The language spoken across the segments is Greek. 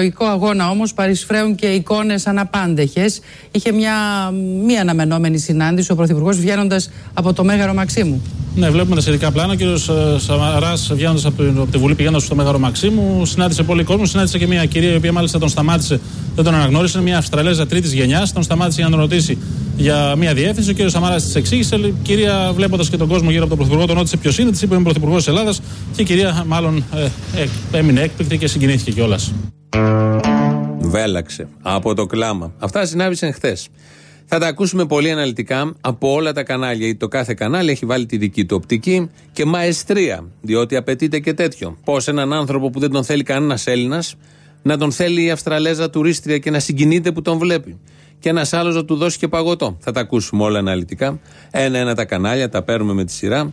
προεκλογικό αγώνα όμως παρισφρέουν και εικόνες αναπάντεχες. Είχε μια μη αναμενόμενη συνάντηση ο Πρωθυπουργός βγαίνοντας από το Μέγαρο Μαξίμου. Ναι, βλέπουμε τα σχετικά πλάνα. Ο κ. Ε, Σαμαράς βγαίνοντας από τη Βουλή, πηγαίνοντας στο Μέγαρο Μαξίμου, συνάντησε πολύ κόσμο. Συνάντησε και μια κυρία η οποία μάλιστα τον σταμάτησε, δεν τον αναγνώρισε. Είναι μια Αυστραλέζα τρίτης γενιάς. Τον σταμάτησε για να τον ρωτήσει για μια διεύθυνση. Ο κ. Σαμαράς της εξήγησε. Η κυρία, βλέποντας και τον κόσμο γύρω από τον Πρωθυπουργό, τον ρώτησε ποιος είναι. Της είπε: Είμαι Πρωθυπουργός τη Ελλάδας. Και η κυρία, μάλλον, ε, ε, έμεινε έκπληκτη και συγκινήθηκε κιόλας. Βέλαξε από το κλάμα. Αυτά συνέβησαν χθες. Θα τα ακούσουμε πολύ αναλυτικά από όλα τα κανάλια. Γιατί το κάθε κανάλι έχει βάλει τη δική του οπτική και μαεστρία. Διότι απαιτείται και τέτοιο. Πώς έναν άνθρωπο που δεν τον θέλει κανένας Έλληνας να τον θέλει η Αυστραλέζα τουρίστρια και να συγκινείται που τον βλέπει. Και ένας άλλος να του δώσει και παγωτό. Θα τα ακούσουμε όλα αναλυτικά. Ένα-ένα τα κανάλια, τα παίρνουμε με τη σειρά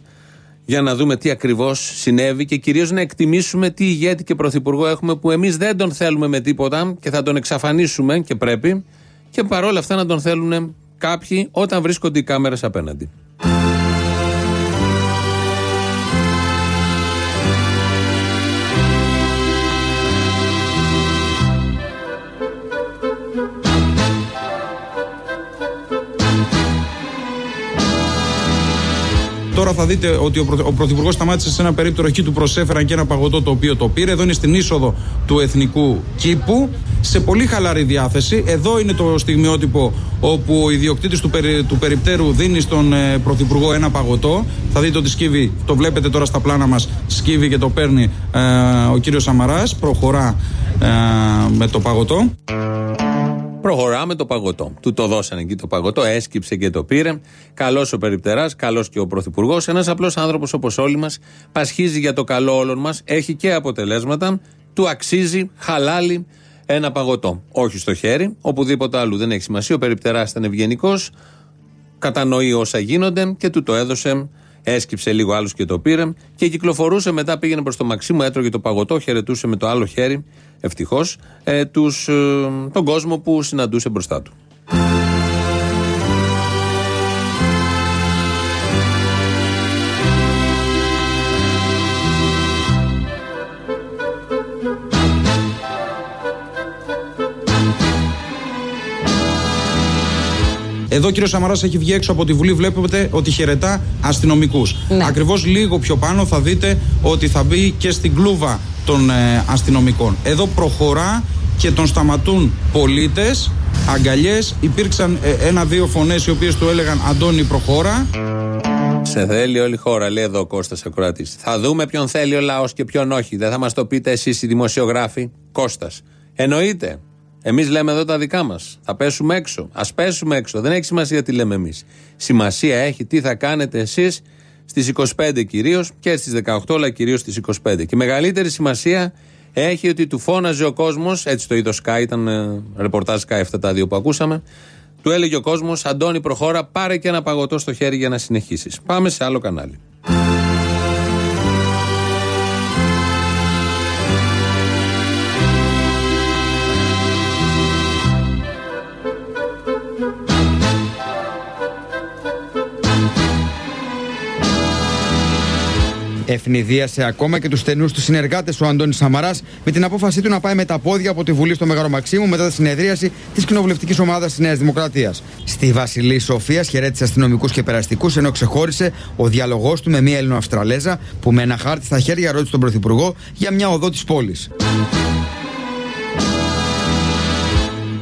για να δούμε τι ακριβώς συνέβη και κυρίως να εκτιμήσουμε τι ηγέτη και πρωθυπουργό έχουμε που εμείς δεν τον θέλουμε με τίποτα και θα τον εξαφανίσουμε και πρέπει και παρόλα αυτά να τον θέλουν κάποιοι όταν βρίσκονται οι κάμερες απέναντι. Τώρα θα δείτε ότι ο Πρωθυπουργός σταμάτησε σε ένα περίπτωρο εκεί του προσέφεραν και ένα παγωτό το οποίο το πήρε. Εδώ είναι στην είσοδο του εθνικού κήπου. Σε πολύ χαλαρή διάθεση. Εδώ είναι το στιγμιότυπο όπου ο ιδιοκτήτης του, περι, του περιπτέρου δίνει στον ε, Πρωθυπουργό ένα παγωτό. Θα δείτε ότι σκύβει, το βλέπετε τώρα στα πλάνα μας, σκύβει και το παίρνει ε, ο κύριος Σαμαράς. Προχωρά ε, με το παγωτό. Προχωράμε το παγωτό. Του το δώσανε εκεί το παγωτό, έσκυψε και το πήρε. Καλός ο περιπτεράς, καλός και ο πρωθυπουργός. Ένας απλός άνθρωπος όπως όλοι μας, πασχίζει για το καλό όλων μας, έχει και αποτελέσματα, του αξίζει, χαλάλι ένα παγωτό. Όχι στο χέρι, οπουδήποτε αλλού δεν έχει σημασία. Ο περιπτεράς ήταν ευγενικός, κατανοεί όσα γίνονται και του το έδωσε. Έσκυψε λίγο άλλο και το πήρε και κυκλοφορούσε μετά, πήγαινε προς το Μαξίμου, έτρωγε το παγωτό, χαιρετούσε με το άλλο χέρι ευτυχώς, ε, ε, τον κόσμο που συναντούσε μπροστά του. Εδώ ο κύριος Σαμαράς έχει βγει έξω από τη Βουλή. Βλέπετε ότι χαιρετά αστυνομικούς. Ναι. Ακριβώς λίγο πιο πάνω θα δείτε ότι θα μπει και στην κλούβα των ε, αστυνομικών. Εδώ προχωρά και τον σταματούν πολίτες, αγκαλιές. Υπήρξαν ε, ένα-δύο φωνές οι οποίες του έλεγαν Αντώνη, προχώρα. Σε θέλει όλη η χώρα, λέει εδώ ο Κώστας Ακροατής. Θα δούμε ποιον θέλει ο λαός και ποιον όχι. Δεν θα μας το πείτε εσείς οι δημοσιογράφοι. Κώστας. Εννοείται. Εμείς λέμε εδώ τα δικά μας. Θα πέσουμε έξω. Α πέσουμε έξω. Δεν έχει σημασία τι λέμε εμείς. Σημασία έχει τι θα κάνετε εσείς στις 25 κυρίως και στις 18, αλλά κυρίως στις 25. Και μεγαλύτερη σημασία έχει ότι του φώναζε ο κόσμος, έτσι το είδο Sky, ήταν ε, ρεπορτάζ Sky αυτά τα δύο που ακούσαμε. Του έλεγε ο κόσμος, Αντώνη, προχώρα, πάρε και ένα παγωτό στο χέρι για να συνεχίσεις. Πάμε σε άλλο κανάλι. Ευνηδίασε ακόμα και τους στενούς τους συνεργάτες ο Αντώνης Σαμαράς με την απόφασή του να πάει με τα πόδια από τη Βουλή στο Μεγαρο Μαξίμου μετά τη συνεδρίαση της κοινοβουλευτικής ομάδας της Νέας Δημοκρατίας. Στη Βασιλή Σοφία χαιρέτησε αστυνομικούς και περαστικούς ενώ ξεχώρισε ο διαλογός του με μία Ελληνοαυστραλέζα που με ένα χάρτη στα χέρια ρώτησε τον Πρωθυπουργό για μια οδό της πόλης.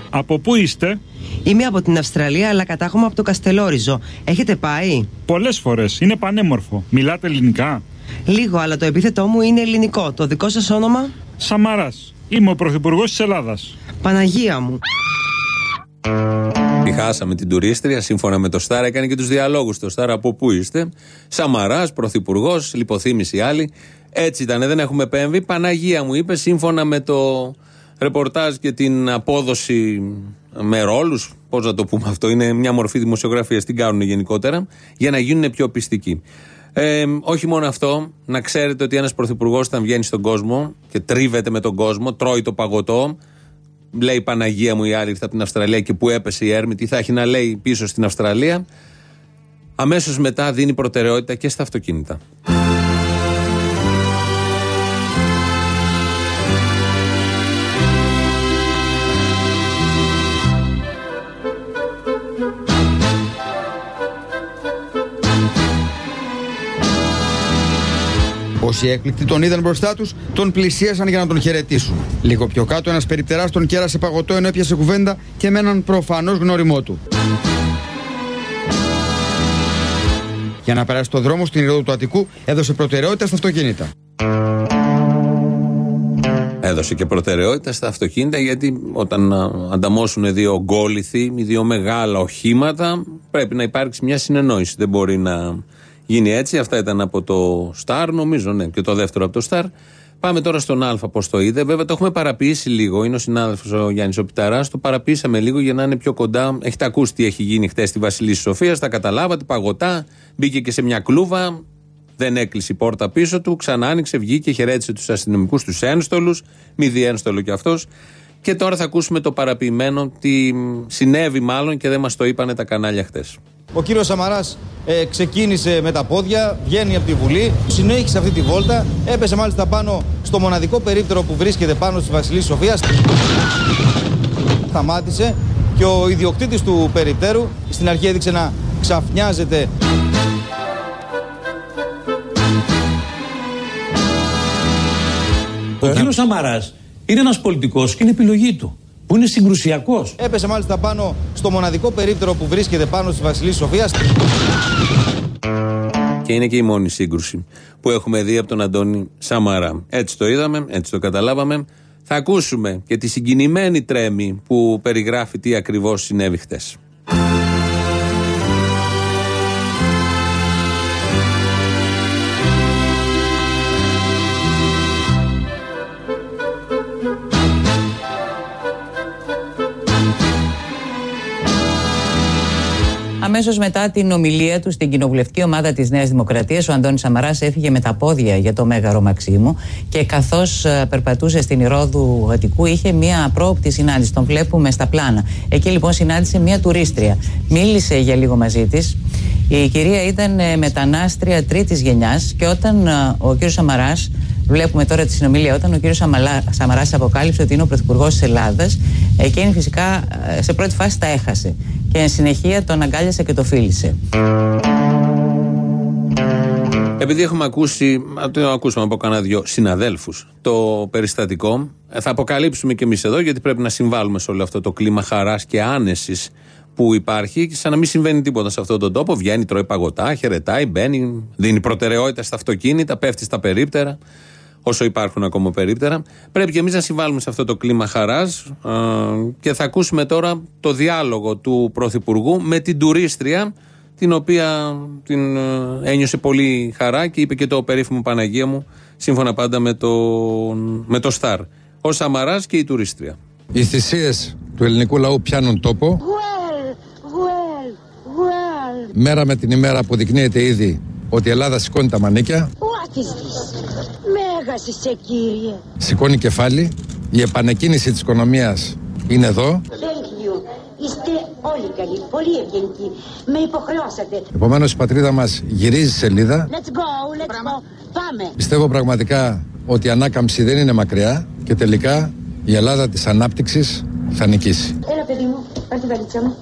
Από πού είστε; Είμαι από την Αυστραλία, αλλά κατάγομαι από το Καστελόριζο. Έχετε πάει; Πολλές φορές. Είναι πανέμορφο. Μιλάτε ελληνικά; Λίγο, αλλά το επίθετό μου είναι ελληνικό. Το δικό σας όνομα; Σαμαράς. Είμαι ο πρωθυπουργός της Ελλάδας. Παναγία μου. Τη χάσαμε την τουρίστρια, σύμφωνα με το Στάρα, έκανε και τους διαλόγους το Στάρα από πού είστε; Σαμαράς, πρωθυπουργός, λιποθύμηση άλλη. Έτσι ήταν, δεν έχουμε επέμβει. Παναγία μου είπες, σύμφωνα με το ρεπορτάζ και την απόδοση με ρόλους. Πώς να το πούμε αυτό, είναι μια μορφή δημοσιογραφίας, την κάνουν γενικότερα, για να γίνουν πιο πιστικοί. Ε, όχι μόνο αυτό, να ξέρετε ότι ένας πρωθυπουργός όταν βγαίνει στον κόσμο και τρίβεται με τον κόσμο, τρώει το παγωτό, λέει Παναγία μου η άλλη ήρθε από την Αυστραλία και που έπεσε η έρμη, τι θα έχει να λέει πίσω στην Αυστραλία. Αμέσως μετά δίνει προτεραιότητα και στα αυτοκίνητα. Όσοι έκπληκτοι τον είδαν μπροστά τους, τον πλησίασαν για να τον χαιρετήσουν. Λίγο πιο κάτω, ένας περιπτεράς τον κέρασε παγωτό ενώ έπιασε κουβέντα και με έναν προφανώς γνώριμό του. Για να περάσει το δρόμο στην ηρόδου του Αττικού, έδωσε προτεραιότητα στα αυτοκίνητα. Έδωσε και προτεραιότητα στα αυτοκίνητα γιατί όταν ανταμώσουν δύο γκόλιθοι ή δύο μεγάλα οχήματα πρέπει να υπάρξει μια συνεννόηση. Δεν μπορεί να γίνει έτσι. Αυτά ήταν από το Σταρ, νομίζω, ναι, και το δεύτερο από το Σταρ. Πάμε τώρα στον Α, πώς το είδε. Βέβαια, το έχουμε παραποιήσει λίγο. Είναι ο συνάδελφος ο Γιάννης Οπιταράς. Το παραποιήσαμε λίγο για να είναι πιο κοντά. Έχετε ακούσει τι έχει γίνει χθε στη Βασιλή Σοφίας. Τα καταλάβατε. Παγωτά. Μπήκε και σε μια κλούβα. Δεν έκλεισε η πόρτα πίσω του. Ξανά άνοιξε, βγήκε, χαιρέτησε τους αστυνομικούς, τους ένστολους. Μη διένστολο κι αυτός. Και τώρα θα ακούσουμε το παραποιημένο, τι συνέβη μάλλον και δεν μας το είπανε τα κανάλια χθε. Ο κύριος Σαμαράς ε, ξεκίνησε με τα πόδια, βγαίνει από τη Βουλή, συνέχισε αυτή τη βόλτα, έπεσε μάλιστα πάνω στο μοναδικό περίπτερο που βρίσκεται πάνω στη Βασιλής Σοφίας. Σταμάτησε και ο ιδιοκτήτης του περιπτέρου στην αρχή έδειξε να ξαφνιάζεται. Ο κύριος Σαμαράς είναι ένας πολιτικός και είναι επιλογή του. Που είναι συγκρουσιακός. Έπεσε μάλιστα πάνω στο μοναδικό περίπτερο που βρίσκεται πάνω στη Βασιλής Σοφίας. Και είναι και η μόνη σύγκρουση που έχουμε δει από τον Αντώνη Σαμαρά. Έτσι το είδαμε, έτσι το καταλάβαμε. Θα ακούσουμε και τη συγκινημένη τρέμη που περιγράφει τι ακριβώς συνέβη χτες. Αμέσως μετά την ομιλία του στην κοινοβουλευτική ομάδα της Νέας Δημοκρατίας, ο Αντώνης Σαμαράς έφυγε με τα πόδια για το Μέγαρο Μαξίμου και καθώς ε, περπατούσε στην Ηρόδου Αττικού, είχε μία πρόοπτη συνάντηση. Τον βλέπουμε στα πλάνα. Εκεί λοιπόν συνάντησε μία τουρίστρια. Μίλησε για λίγο μαζί της. Η κυρία ήταν ε, μετανάστρια τρίτης γενιάς και όταν ε, ο κ. Σαμαράς Βλέπουμε τώρα τη συνομιλία όταν ο κ. Σαμαράς αποκάλυψε ότι είναι ο Πρωθυπουργός της Ελλάδας. Εκείνη φυσικά σε πρώτη φάση τα έχασε και εν συνεχεία τον αγκάλιασε και το φίλησε. Επειδή έχουμε ακούσει, το ακούσαμε από κανένα δυο συναδέλφους, το περιστατικό, ε, θα αποκαλύψουμε και εμείς εδώ, γιατί πρέπει να συμβάλλουμε σε όλο αυτό το κλίμα χαράς και άνεσης που υπάρχει, σαν να μην συμβαίνει τίποτα σε αυτόν τον τόπο. Βγαίνει, τρώει παγωτά, χαιρετάει, μπαίνει, δίνει προτεραιότητα στα αυτοκίνητα, πέφτει στα περίπτερα όσο υπάρχουν ακόμα περίπτερα. Πρέπει και εμείς να συμβάλλουμε σε αυτό το κλίμα χαράς και θα ακούσουμε τώρα το διάλογο του Πρωθυπουργού με την τουρίστρια, την οποία την ε, ένιωσε πολύ χαρά και είπε και το περίφημο Παναγία μου, σύμφωνα πάντα με το, με το Σταρ. Ο Σαμαράς και η τουρίστρια. Οι θυσίες του ελληνικού λαού πιάνουν τόπο. Μέρα με την ημέρα αποδεικνύεται ήδη ότι η Ελλάδα σηκώνει τα μανίκια. What Μέγας είσαι κύριε. Σηκώνει κεφάλι. Η επανεκκίνηση της οικονομίας είναι εδώ. Είστε όλοι καλοί, πολύ ευγενικοί. Με υποχρεώσατε. Επομένως η πατρίδα μας γυρίζει σελίδα. Let's go, let's go. Πάμε. Πιστεύω πραγματικά ότι η ανάκαμψη δεν είναι μακριά και τελικά η Ελλάδα της ανάπτυξης θα νικήσει. Έλα παιδί μου, πάρ' τη βαλίτσα μου.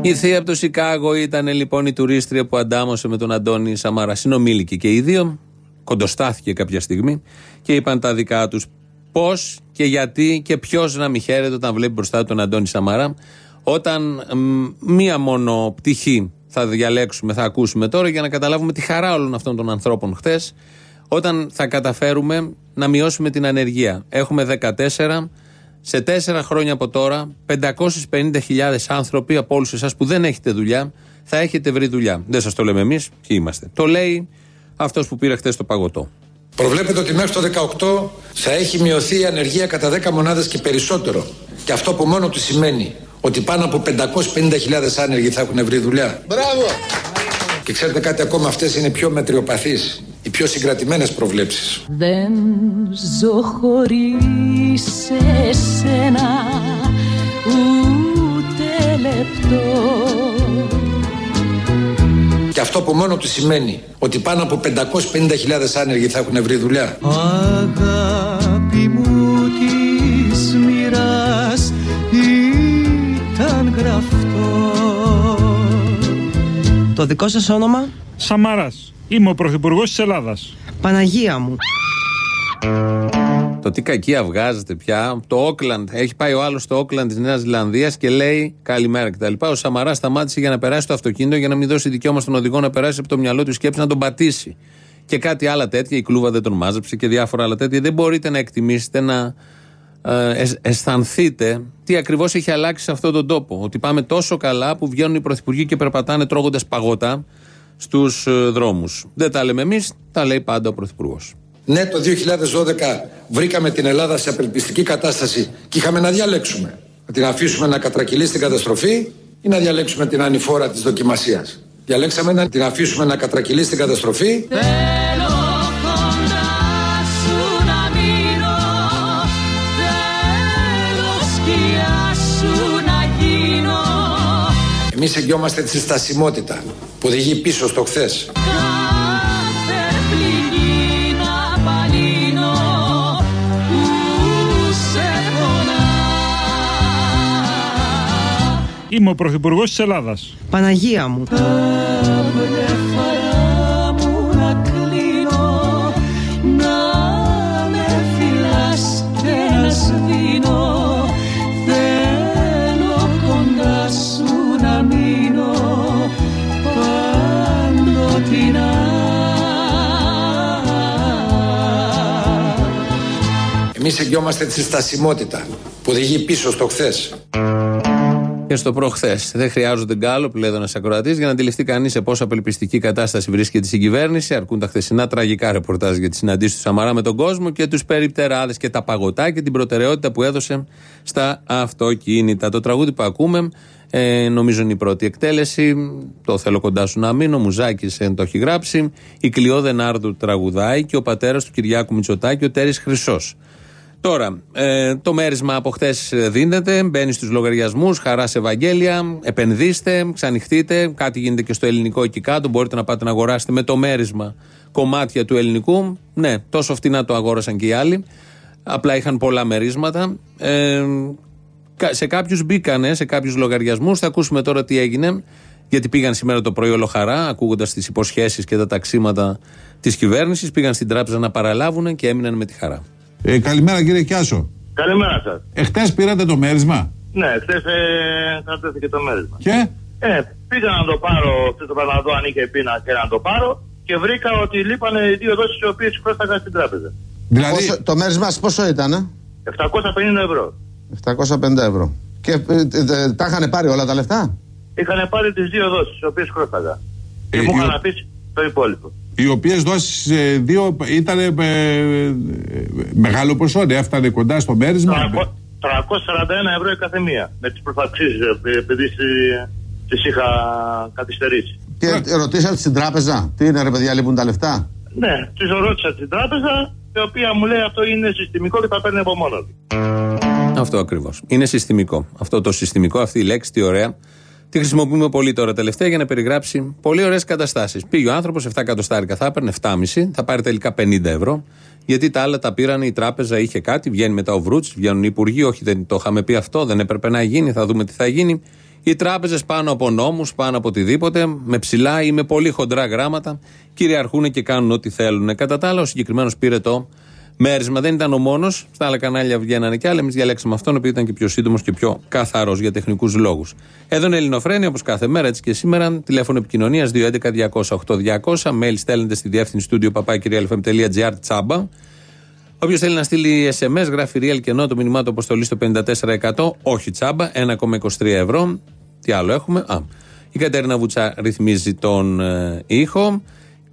Η θεία από το Σικάγο ήταν λοιπόν η τουρίστρια που αντάμωσε με τον Αντώνη Σαμαρά. Συνομήλικοι και οι δύο κοντοστάθηκε κάποια στιγμή και είπαν τα δικά τους πώς και γιατί και ποιος να μην χαίρεται όταν βλέπει μπροστά του τον Αντώνη Σαμαρά. Όταν μία μόνο πτυχή θα διαλέξουμε, θα ακούσουμε τώρα για να καταλάβουμε τη χαρά όλων αυτών των ανθρώπων χθες. Όταν θα καταφέρουμε να μειώσουμε την ανεργία. Έχουμε 14. Σε τέσσερα χρόνια από τώρα, 550.000 άνθρωποι από όλους εσάς που δεν έχετε δουλειά, θα έχετε βρει δουλειά. Δεν σας το λέμε εμείς, ποιοι είμαστε. Το λέει αυτός που πήρε χθες το παγωτό. Προβλέπεται ότι μέχρι το 18 θα έχει μειωθεί η ανεργία κατά 10 μονάδες και περισσότερο. Και αυτό που μόνο του σημαίνει ότι πάνω από 550.000 άνεργοι θα έχουν βρει δουλειά. Μπράβο! Και ξέρετε κάτι ακόμα, αυτές είναι πιο μετριοπαθείς, οι πιο συγκρατημένες προβλέψεις. Δεν ζω χωρίς εσένα ούτε λεπτό και αυτό που μόνο του σημαίνει ότι πάνω από 550.000 άνεργοι θα έχουν βρει δουλειά. Αγάπη μου της μοίρας ήταν γραφτός. Το δικό σας όνομα; Σαμαράς. Είμαι ο Πρωθυπουργός της Ελλάδας. Παναγία μου. Το τι κακία βγάζεται πια. Το Όκλαντ. Έχει πάει ο άλλος στο Όκλαντ της Νέας Ζηλανδίας και λέει καλημέρα κτλ. Ο Σαμαρά σταμάτησε για να περάσει το αυτοκίνητο για να μην δώσει δικαίωμα στον οδηγό να περάσει από το μυαλό του σκέψη να τον πατήσει. Και κάτι άλλα τέτοια. Η κλούβα δεν τον μάζεψε και διάφορα άλλα τέτοια. Δεν μπορείτε να εκτιμήσετε, να ε, αισθανθείτε τι ακριβώς έχει αλλάξει σε αυτόν τον τόπο. Ότι πάμε τόσο καλά που βγαίνουν οι πρωθυπουργοί και περπατάνε τρώγοντας παγωτά στους ε, δρόμους. Δεν τα λέμε εμείς, τα λέει πάντα ο πρωθυπουργός. Ναι, το 2012 βρήκαμε την Ελλάδα σε απελπιστική κατάσταση και είχαμε να διαλέξουμε. Να την αφήσουμε να κατρακυλήσει στην καταστροφή ή να διαλέξουμε την ανηφόρα της δοκιμασίας. Διαλέξαμε να την αφήσουμε να κατρακυλήσει στην καταστροφή. Εμείς εγγυόμαστε τη στασιμότητα που οδηγεί πίσω στο χθες. Είμαι ο Πρωθυπουργός της Ελλάδας. Παναγία μου. Εμείς εγγυόμαστε τη στασιμότητα που οδηγεί πίσω στο χθες και στο προχθές. Δεν χρειάζονται γκάλο πλέον ακροατής για να αντιληφθεί κανείς σε πόσο απελπιστική κατάσταση βρίσκεται η συγκυβέρνηση. Αρκούν τα χθεσινά τραγικά ρεπορτάζ για τη συναντήση του Σαμαρά με τον κόσμο και τους περιπτεράδες και τα παγωτά και την προτεραιότητα που έδωσε στα αυτοκίνητα. Το τραγούδι που ακούμε, ε, νομίζω είναι η πρώτη εκτέλεση. Το θέλω κοντά σου να μείνω. Μουζάκης το έχει γράψει. Η Κλειό Δενάρδου τραγουδάει και ο πατέρας του Κυριάκου Μητσοτάκη, ο Τέρης Χρυσός. Τώρα, ε, το μέρισμα από χθε δίνεται, μπαίνει στους λογαριασμούς, χαρά σε Ευαγγέλια, επενδύστε, ξανοιχτείτε. Κάτι γίνεται και στο ελληνικό εκεί κάτω. Μπορείτε να πάτε να αγοράσετε με το μέρισμα κομμάτια του ελληνικού. Ναι, τόσο φτηνά το αγόρασαν και οι άλλοι. Απλά είχαν πολλά μερίσματα. Ε, σε κάποιους μπήκανε, σε κάποιους λογαριασμούς. Θα ακούσουμε τώρα τι έγινε. Γιατί πήγαν σήμερα το πρωί ολοχαρά, ακούγοντας τις υποσχέσεις και τα ταξίματα της κυβέρνησης. Πήγαν στην τράπεζα να παραλάβουν και έμειναν με τη χαρά. Ε, καλημέρα κύριε Κιάσο. Καλημέρα σας. Εχθές πήρατε το μέρισμα; Ναι, χθε ε, κατέθηκε το μέρισμα. Και; Ε, πήγα να το πάρω, χθε το να δω αν είχε πείνα και να το πάρω και βρήκα ότι λείπανε οι δύο δόσεις οι οποίες πρόσταγα στην τράπεζα. Δηλαδή. Πόσο, το μέρισμα πόσο ήταν, ε; 750 ευρώ. 750 ευρώ. Και ε, ε, τα είχαν πάρει όλα τα λεφτά; Είχαν πάρει τις δύο δόσεις οι οποίες πρόσταγα. Και μου είχαν αφήσει το υπόλοιπο. Οι οποίες δόσεις ε, δύο ήταν ε, ε, μεγάλο ποσό, δεν έφτανε κοντά στο μέρισμα. 341 ευρώ η κάθε μία. Με τις προφαξίσει, επειδή τις είχα καθυστερήσει. Και ρωτήσατε στην τράπεζα, τι είναι ρε παιδιά, λείπουν τα λεφτά; Ναι, τη ρώτησα στην τράπεζα, η οποία μου λέει αυτό είναι συστημικό και θα παίρνει από μόνο του. Αυτό ακριβώς. Είναι συστημικό. Αυτό το συστημικό, αυτή η λέξη, τι ωραία. Τη χρησιμοποιούμε πολύ τώρα τελευταία για να περιγράψει πολύ ωραίες καταστάσεις. Πήγε ο άνθρωπος 7 εκατοστάρικα, θα έπαιρνε 7,5, θα πάρει τελικά 50 ευρώ. Γιατί τα άλλα τα πήραν, η τράπεζα είχε κάτι, βγαίνει μετά ο Βρούτς, βγαίνουν οι υπουργοί. Όχι, δεν το είχαμε πει αυτό, δεν έπρεπε να γίνει, θα δούμε τι θα γίνει. Οι τράπεζες πάνω από νόμους, πάνω από οτιδήποτε, με ψηλά ή με πολύ χοντρά γράμματα, κυριαρχούν και κάνουν ό,τι θέλουν. Κατά τα άλλα, ο συγκεκριμένος πήρε το μέρισμα. Δεν ήταν ο μόνος. Στα άλλα κανάλια βγαίνανε και άλλοι. Εμείς διαλέξαμε αυτόν, επειδή ήταν και πιο σύντομος και πιο καθαρός για τεχνικούς λόγους. Εδώ είναι Ελληνοφρένια, όπως κάθε μέρα, έτσι και σήμερα. Τηλέφωνο επικοινωνίας 211-200-8200. Mail στέλνετε στη διεύθυνση στούντιο παπάκυριαλfm.gr τσάμπα. Όποιος θέλει να στείλει SMS, γράφει real και ενώ το μηνυμά του αποστολής στο 54%. Όχι τσάμπα, 1,23 ευρώ. Τι άλλο έχουμε; Α, η Κατέρινα Βουτσά ρυθμίζει τον ε, ήχο.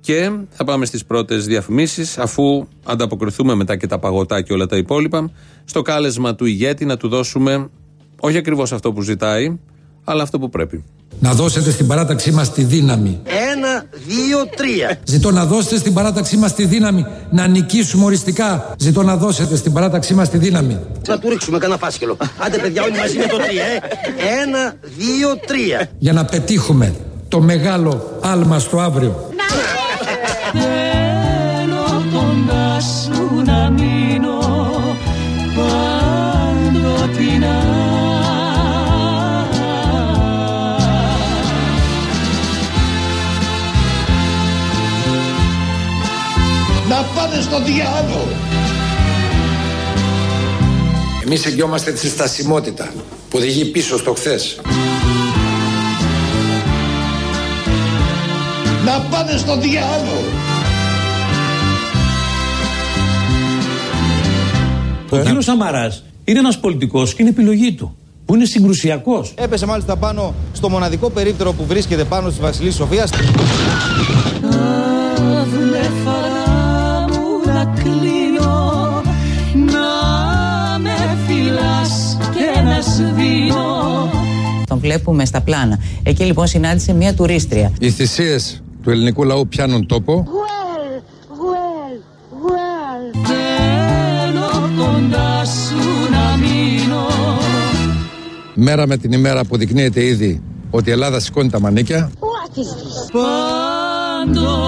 Και θα πάμε στις πρώτες διαφημίσεις αφού ανταποκριθούμε μετά και τα παγωτά και όλα τα υπόλοιπα στο κάλεσμα του ηγέτη να του δώσουμε όχι ακριβώς αυτό που ζητάει αλλά αυτό που πρέπει. Να δώσετε στην παράταξή μας τη δύναμη. Ένα, δύο, τρία. Ζητώ να δώσετε στην παράταξή μας τη δύναμη να νικήσουμε οριστικά. Ζητώ να δώσετε στην παράταξή μας τη δύναμη. Να του ρίξουμε κανένα φάσκελο. Άντε παιδιά όλοι μαζί με το τρία, ε. Ένα, δύο, τρία. Για να πετύχουμε το μεγάλο άλμα στο αύριο. Να στο διάλογο. Εμείς εγγυόμαστε τη στασιμότητα που οδηγεί πίσω στο χθες. Να πάνε στο διάλογο. Ο κύριος Σαμαράς είναι ένας πολιτικός και είναι επιλογή του. Που είναι συγκρουσιακός. Έπεσε μάλιστα πάνω στο μοναδικό περίπτερο που βρίσκεται πάνω στη Βασιλή Σοφίας. Σβήνω Τον βλέπουμε στα πλάνα. Εκεί λοιπόν συνάντησε μια τουρίστρια. Οι θυσίες του ελληνικού λαού πιάνουν τόπο. Θέλω κοντά σου να μείνω Μέρα με την ημέρα αποδεικνύεται ήδη ότι η Ελλάδα σηκώνει τα μανίκια. Παντοτινά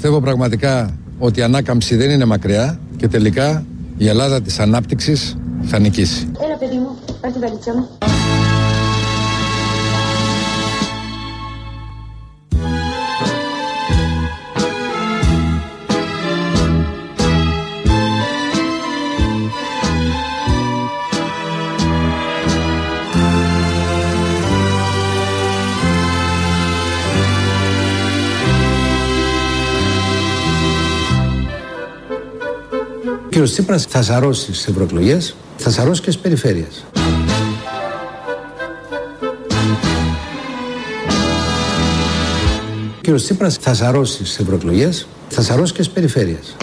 Πιστεύω πραγματικά ότι η ανάκαμψη δεν είναι μακριά και τελικά η Ελλάδα της ανάπτυξης θα νικήσει. Έλα παιδί μου, πάρ' την βαλίτσα μου. Ο κύριος Τσίπρας θα σαρώσει στις ευρωεκλογές, θα σαρώσει και στις περιφέρειες. Ο κύριος Τσίπρας θα σαρώσει στις ευρωεκλογές, θα σαρώσει και στις περιφέρειες.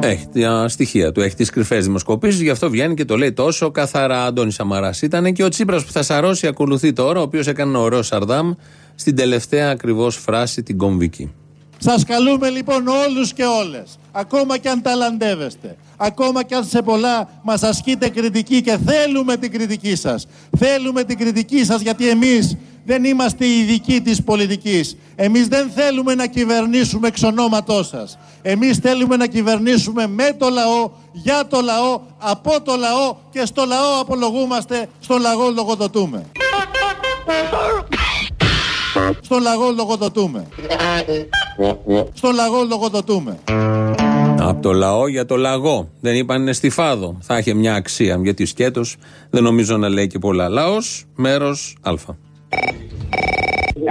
Έχει τα στοιχεία του, έχει τις κρυφές δημοσκοπήσεις, γι' αυτό βγαίνει και το λέει τόσο καθαρά. Αντώνη Σαμαράς ήταν και ο Τσίπρας που θα σαρώσει, ακολουθεί τώρα, ο οποίος έκανε ένα ωραίο Σαρδάμ στην τελευταία ακριβώς φράση, την κομβική. Σας καλούμε λοιπόν όλους και όλες, ακόμα και αν ταλαντεύεστε, ακόμα και αν σε πολλά μας ασκείτε κριτική και θέλουμε την κριτική σας. Θέλουμε την κριτική σας γιατί εμείς δεν είμαστε οι ειδικοί της πολιτικής. Εμείς δεν θέλουμε να κυβερνήσουμε εξ ονόματός σας. Εμείς θέλουμε να κυβερνήσουμε με το λαό, για το λαό, από το λαό και στο λαό απολογούμαστε, στον λαό λογοδοτούμε. Στον λαό λογοδοτούμε. Στον λαό λογοδοτούμε. Από το λαό για το λαγό. Δεν είπαν είναι στη φάδο. Θα είχε μια αξία. Γιατί σκέτος δεν νομίζω να λέει και πολλά. Λαός, μέρος Α.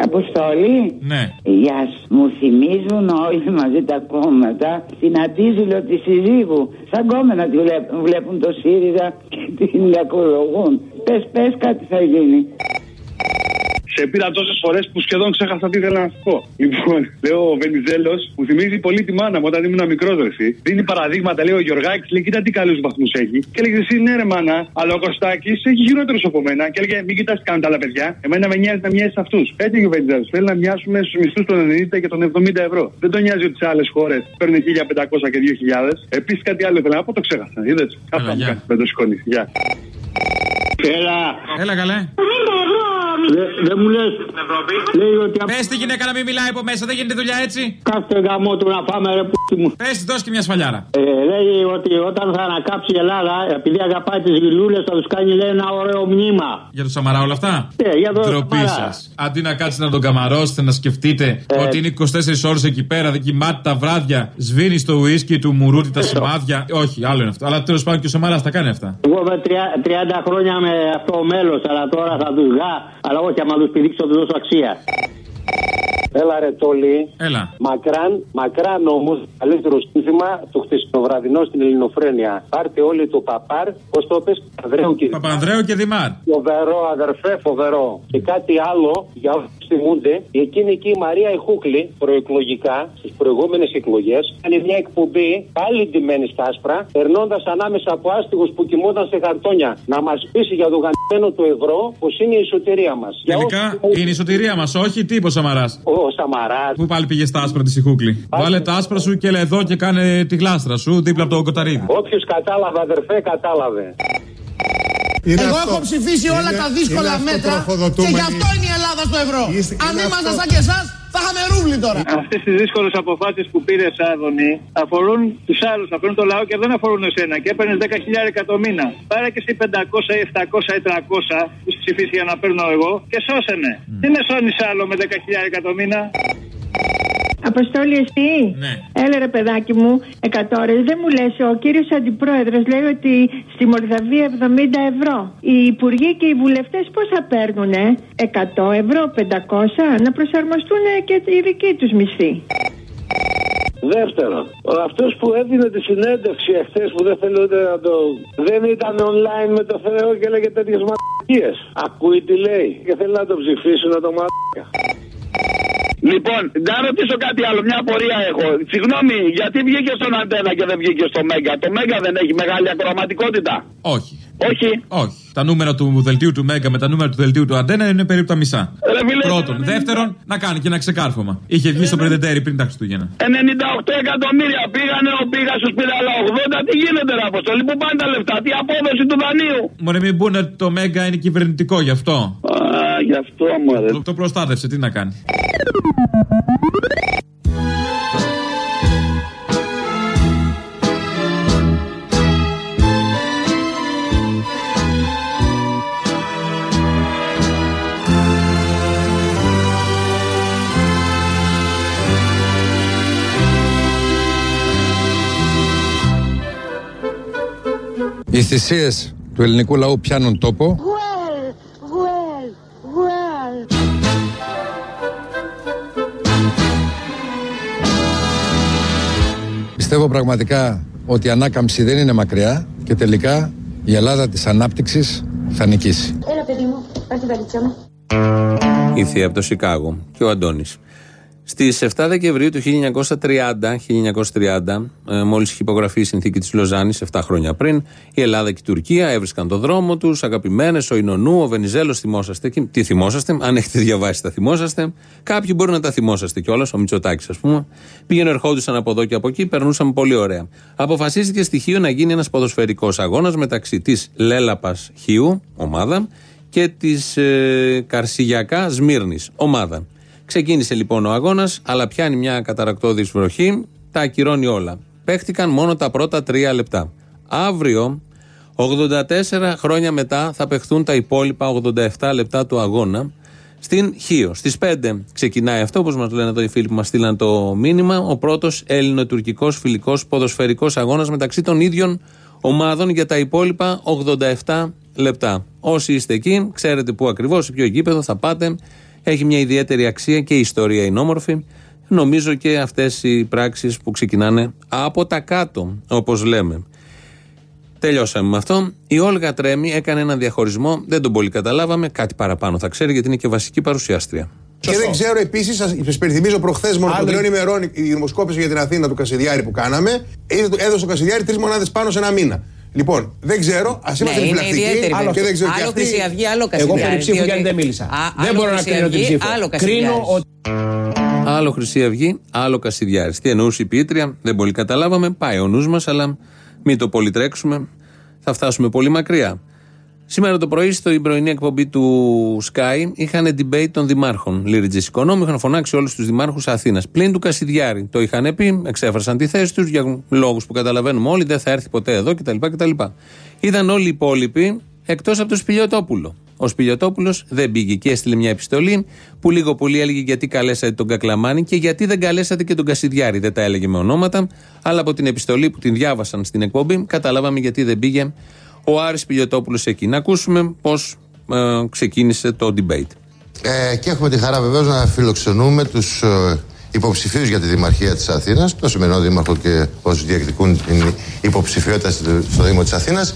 Αποστολή. Ναι. Γεια σου. Μου θυμίζουν όλοι μαζί τα κόμματα την αντίζηλο της συζύγου. Σαν κόμματα τη βλέπουν, βλέπουν το ΣΥΡΙΖΑ και την ακολογούν. Πες, πες κάτι θα γίνει. Σε πήρα τόσες φορές που σχεδόν ξέχασα τι ήθελα να σου πω. Λοιπόν, λέω ο Βενιζέλος, μου θυμίζει πολύ τη μάνα μου όταν ήμουν μικρός εσύ. Δίνει παραδείγματα, λέει ο Γιωργάκης, λέει κοίτα τι καλούς βαθμούς έχει. Και έλεγε εσύ ναι, ρε μάνα, αλλά ο Κωστάκης έχει χειρότερους από μένα. Και έλεγε μην κοιτάς τι κάνουν τα άλλα παιδιά. Εμένα με νοιάζει να μοιάζεις αυτούς. Έτσι και ο Βενιζέλος. Θέλει να μοιάσουμε στους μισθούς των 90 και των 70 ευρώ. Δεν τον νοιάζει ότι σε άλλες χώρες παίρνει 1500 και 2000. Επίσης κάτι άλλο ήθελα να πω, το ξέχασα. Είδες; Αυτό μου κάνεις με το σκόνη. Γεια. Έλα. Έλα καλέ. Δεν μου λες. Λέει ότι. Πες τη γυναίκα να μην μιλάει από μέσα, δεν γίνεται δουλειά έτσι. Κάθε γαμό του να πάμε ρε που μου. Πες της δώσει και μια σφαλιάρα. Ε, λέει ότι όταν θα ανακάψει η Ελλάδα, επειδή αγαπάει τις γυλούλε, θα τους κάνει λέει, ένα ωραίο μνήμα. Για το Σαμαρά όλα αυτά; Ναι, για το Ντροπή Σαμαρά. σας. Αντί να κάτσετε να τον καμαρώσετε, να σκεφτείτε Ε. ότι είναι 24 ώρες εκεί πέρα, δεν κοιμάται τα βράδια, σβήνει στο ουίσκι του μουρούτι τα σημάδια. Όχι, άλλο είναι αυτό. Αλλά τέλος πάντων και ο Σαμαράς τα κάνει αυτά. Εγώ με τρια- 30 χρόνια με αυτό ο μέλος, αλλά τώρα θα τους γά. Αλλά όχι, άμα τους πηδήξω, τους δώσω αξία. Έλα ρε Τόλι. Έλα. Μακράν, μακράν όμως καλύτερο σύνθημα το χτεσινοβραδινό στην Ελληνοφρένεια. Πάρτε όλοι το παπάρ, πώς το πες, Παπανδρέου και Παπανδρέου και Δημάρ. Φοβερό, αδερφέ, φοβερό. Και κάτι άλλο για όσου θυμούνται, εκείνη εκεί η Μαρία Ιχούκλη προεκλογικά στις προηγούμενες εκλογές κάνει μια εκπομπή πάλι ντυμένης στα άσπρα, περνώντας ανάμεσα από άστιγους που κοιμούνταν σε χαρτόνια να μας πείσει για το γαμμένο του ευρώ πως είναι η εσωτερία μας. Τελικά είναι η σωτηρία μας, όχι τι είπε ο Σαμαράς. Ο Σαμαράς. Πού πάλι πήγες στα άσπρα της Σιχούκλη. Βάλε τα άσπρα σου και έλα εδώ και κάνε τη γλάστρα σου δίπλα από το κοταρίδι. Όποιος κατάλαβε, αδερφέ, κατάλαβε. Εγώ έχω ψηφίσει όλα τα δύσκολα μέτρα και γι' αυτό είναι η Ελλάδα στο ευρώ. Αν ήμασταν σαν και εσάς, Θα είχαμε ρούβλι τώρα. Αυτές τις δύσκολες αποφάσεις που πήρε, Άδωνη, αφορούν τους άλλους, αφορούν το λαό και δεν αφορούν εσένα. Και έπαιρνες 10.000 εκατομμύρια. Πάρε και εσύ 500 ή 700 ή 300 που ψηφίσει για να παίρνω εγώ και σώσε με. Τι με σώνεις άλλο με 10.000 εκατομμύρια. Αποστόλη, εσύ; Ναι. Έλα ρε παιδάκι μου, 100 ώρες. Δεν μου λες, ο κύριος Αντιπρόεδρος λέει ότι στη Μολδαβία 70 ευρώ. Οι υπουργοί και οι βουλευτές πώς θα παίρνουνε, 100 ευρώ, 500, να προσαρμοστούν και οι δικοί τους μισθοί. Δεύτερον, αυτός που έδινε τη συνέντευξη εχθές που δεν θέλω ούτε να το. δεν ήταν online με το Θεό και έλεγε τέτοιες μαλακίες. Ακούει τι λέει και θέλει να το ψηφίσουν το μαλακία. Λοιπόν, να ρωτήσω κάτι άλλο, μια απορία έχω. Συγγνώμη, γιατί βγήκε στον Αντένα και δεν βγήκε στο Μέγκα; Το Μέγκα δεν έχει μεγάλη ακροαματικότητα. Όχι. Όχι. Όχι. Τα νούμερα του δελτίου του Μέγκα με τα νούμερα του δελτίου του Αντένα είναι περίπου τα μισά. Ρε φίλε, Πρώτον. Δεύτερον, να κάνει και ένα ξεκάρφωμα. Είχε βγει στο Πρεδεντέρι πριν τα Χριστούγεννα. 98 εκατομμύρια πήγανε, ο πήγα στους πήρε άλλα 80. Τι γίνεται, ρε Αποστολή, πού πάνε τα λεφτά, τι απόδοση του δανείου. Μωρέ, μην πούνε ότι το Μέγκα είναι κυβερνητικό γι' αυτό. Α, γι' αυτό μου Το, το προστάτευσε, τι να κάνει. Οι θυσίες του ελληνικού λαού πιάνουν τόπο. Πιστεύω πραγματικά ότι η ανάκαμψη δεν είναι μακριά και τελικά η Ελλάδα της ανάπτυξης θα νικήσει. Έλα, παιδί μου, πάρ' τη βαλίτσα μου. Η θεία από το Σικάγο και ο Αντώνης. Στις 7 Δεκεμβρίου του 1930, 1930 ε, μόλις είχε υπογραφεί η συνθήκη της Λοζάνης, 7 χρόνια πριν, η Ελλάδα και η Τουρκία έβρισκαν το δρόμο τους, αγαπημένες, ο Ινωνού, ο Βενιζέλος, θυμόσαστε. Και, τι θυμόσαστε, αν έχετε διαβάσει, τα θυμόσαστε. Κάποιοι μπορεί να τα θυμόσαστε κιόλας, ο Μητσοτάκης, ας πούμε. Πήγαινε, ερχόντουσαν από εδώ και από εκεί, περνούσαν πολύ ωραία. Αποφασίστηκε στοιχείο να γίνει ένας ποδοσφαιρικός αγώνας μεταξύ της Λέλαπας Χίου, ομάδα, και της ε, Καρσιγιακά Σμύρνης, ομάδα. Ξεκίνησε λοιπόν ο αγώνας, αλλά πιάνει μια καταρακτώδης βροχή, τα ακυρώνει όλα. Παίχτηκαν μόνο τα πρώτα τρία λεπτά. Αύριο, 84 χρόνια μετά, θα παιχτούν τα υπόλοιπα 87 λεπτά του αγώνα στην Χίο. Στις 5 ξεκινάει αυτό, όπως μας λένε εδώ οι φίλοι που μας στείλαν το μήνυμα, ο πρώτος Έλληνο-τουρκικό φιλικός ποδοσφαιρικός αγώνας μεταξύ των ίδιων ομάδων για τα υπόλοιπα 87 λεπτά. Όσοι είστε εκεί, ξέρετε πού ακριβώς, σε ποιο γήπεδο θα πάτε. Έχει μια ιδιαίτερη αξία και η ιστορία είναι όμορφη. Νομίζω και αυτές οι πράξεις που ξεκινάνε από τα κάτω, όπως λέμε. Τελειώσαμε με αυτό. Η Όλγα Τρέμι έκανε ένα διαχωρισμό. Δεν τον πολύ καταλάβαμε. Κάτι παραπάνω θα ξέρει γιατί είναι και βασική παρουσιάστρια. Και δεν ξέρω επίσης, σα υπενθυμίζω προχθές μόνο των τριών ημερών η δημοσκόπηση για την Αθήνα του Κασιδιάρη που κάναμε. Έδωσε ο Κασιδιάρη τρεις μονάδες πάνω σε ένα μήνα. Λοιπόν, δεν ξέρω, ας είμαστε Ναι, είναι επιφυλακτικοί. ιδιαίτερη και δεν ξέρω Άλλο και αυτοί- Χρυσή Αυγή, άλλο Εγώ Κασιδιάρη. περί ψήφου διότι- Γιάννη δεν μίλησα. Α, Δεν άλλο μπορώ να Χρυσή κρίνω την Αυγή, ψήφο. άλλο Κρίνω Κασιδιάρης. ότι. Άλλο Χρυσή Αυγή, άλλο Κασιδιάρης. Τι εννοούσε η ποιήτρια, δεν πολύ καταλάβαμε. Πάει ο νους μας, αλλά μην το πολύ τρέξουμε. Θα φτάσουμε πολύ μακριά. Σήμερα το πρωί, στην πρωινή εκπομπή του Sky, είχαν debate των δημάρχων. Λίριτζη Οικονόμου είχαν φωνάξει όλους τους δημάρχους Αθήνας. Πλην του Κασιδιάρη. Το είχαν πει, εξέφρασαν τη θέση τους για λόγους που καταλαβαίνουμε όλοι, δεν θα έρθει ποτέ εδώ κτλ. κτλ. Ήταν όλοι οι υπόλοιποι εκτός από τον Σπιλιοτόπουλο. Ο Σπιλιοτόπουλο δεν πήγε και έστειλε μια επιστολή που λίγο πολύ έλεγε γιατί καλέσατε τον Κακλαμάνη και γιατί δεν καλέσατε και τον Κασιδιάρη. Δεν τα έλεγε με ονόματα, αλλά από την επιστολή που την διάβασαν στην εκπομπή καταλάβαμε γιατί δεν πήγε ο Άρης Πιλιοτόπουλος εκεί. Να ακούσουμε πώς ε, ξεκίνησε το debate. Ε, και έχουμε τη χαρά βεβαίως να φιλοξενούμε τους ε, υποψηφίους για τη Δημαρχία της Αθήνας, τον σημερινό Δήμαρχο και όσους διεκδικούν την υποψηφιότητα στο στο Δήμο της Αθήνας.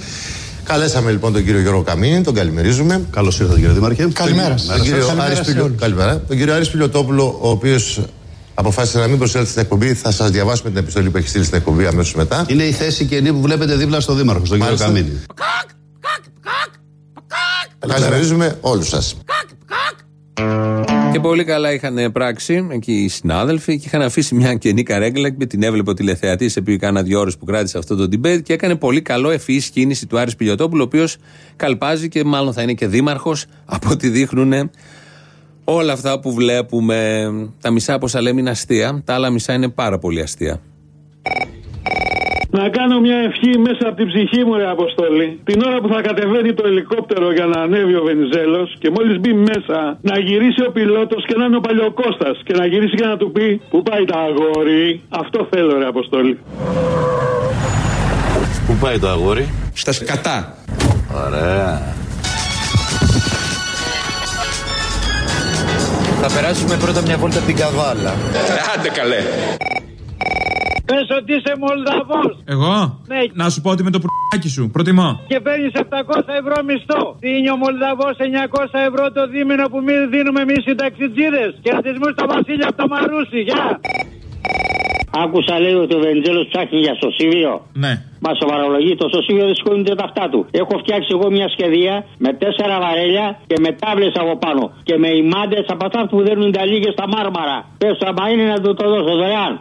Καλέσαμε λοιπόν τον κύριο Γιώργο Καμίνη, τον καλημερίζουμε. Καλώς ήρθατε κύριε Δήμαρχε. Καλημέρα Τον, σας. τον κύριο Καλημέρα Άρης σε Πιλιο- όλους. Καλημέρα. Τον κύριο Άρης Πιλιοτόπουλο, ο οποίος αποφάσισε να μην προσέλθει στην εκπομπή. Θα σας διαβάσουμε την επιστολή που έχει στείλει στην εκπομπή αμέσως μετά. Είναι η θέση καινή που βλέπετε δίπλα στο Δήμαρχο, στον κύριο Μάλιστα. Καμίνη. Καλημερίζουμε όλους σας. Και πολύ καλά είχαν πράξει εκεί οι συνάδελφοι και είχαν αφήσει μια καινή καρέγκλα και την έβλεπε ο τηλεθεατής επί κάνα δύο ώρες που κράτησε αυτό το debate και έκανε πολύ καλό ευφυής κίνηση του Άρης Πιλιοτόπουλου, ο οποίος καλπάζει και μάλλον θα είναι και δήμαρχος από ό,τι δείχνουν Όλα αυτά που βλέπουμε, τα μισά από όσα λέμε είναι αστεία, τα άλλα μισά είναι πάρα πολύ αστεία. Να κάνω μια ευχή μέσα από την ψυχή μου, ρε Αποστόλη. Την ώρα που θα κατεβαίνει το ελικόπτερο για να ανέβει ο Βενιζέλος και μόλις μπει μέσα, να γυρίσει ο πιλότος και να είναι ο παλιοκόστας και να γυρίσει και να του πει Πού πάει το αγόρι; Αυτό θέλω, ρε Αποστόλη. Πού πάει το αγόρι; Στα σκατά. Ωραία. Θα περάσουμε πρώτα μια βόλτα από την Καβάλα. Άντε καλέ. Πες ότι είσαι Μολδαβός Εγώ; Ναι. Να σου πω ότι με το πουράκι σου. Προτιμώ. και παίρνεις 700 ευρώ μισθό. Δίνει ο Μολδαβός 900 ευρώ το δίμηνο που μη δίνουμε εμείς οι ταξιτζίδες; Κερδισμού στο Βασίλειο από το Μαρούσι. Γεια! Άκουσα λέει ότι ο Βενιζέλος ψάχνει για σωσίβιο. Ναι. Μα σοβαρολογεί, το σωσίβιο δεν σηκώνεται τα αυτά του. Έχω φτιάξει εγώ μια σχεδία με τέσσερα βαρέλια και με τάβλες από πάνω. Και με ημάντες από αυτά που δίνουν τα λίγες στα μάρμαρα. Πες άμα είναι να του το δώσω δωρεάν.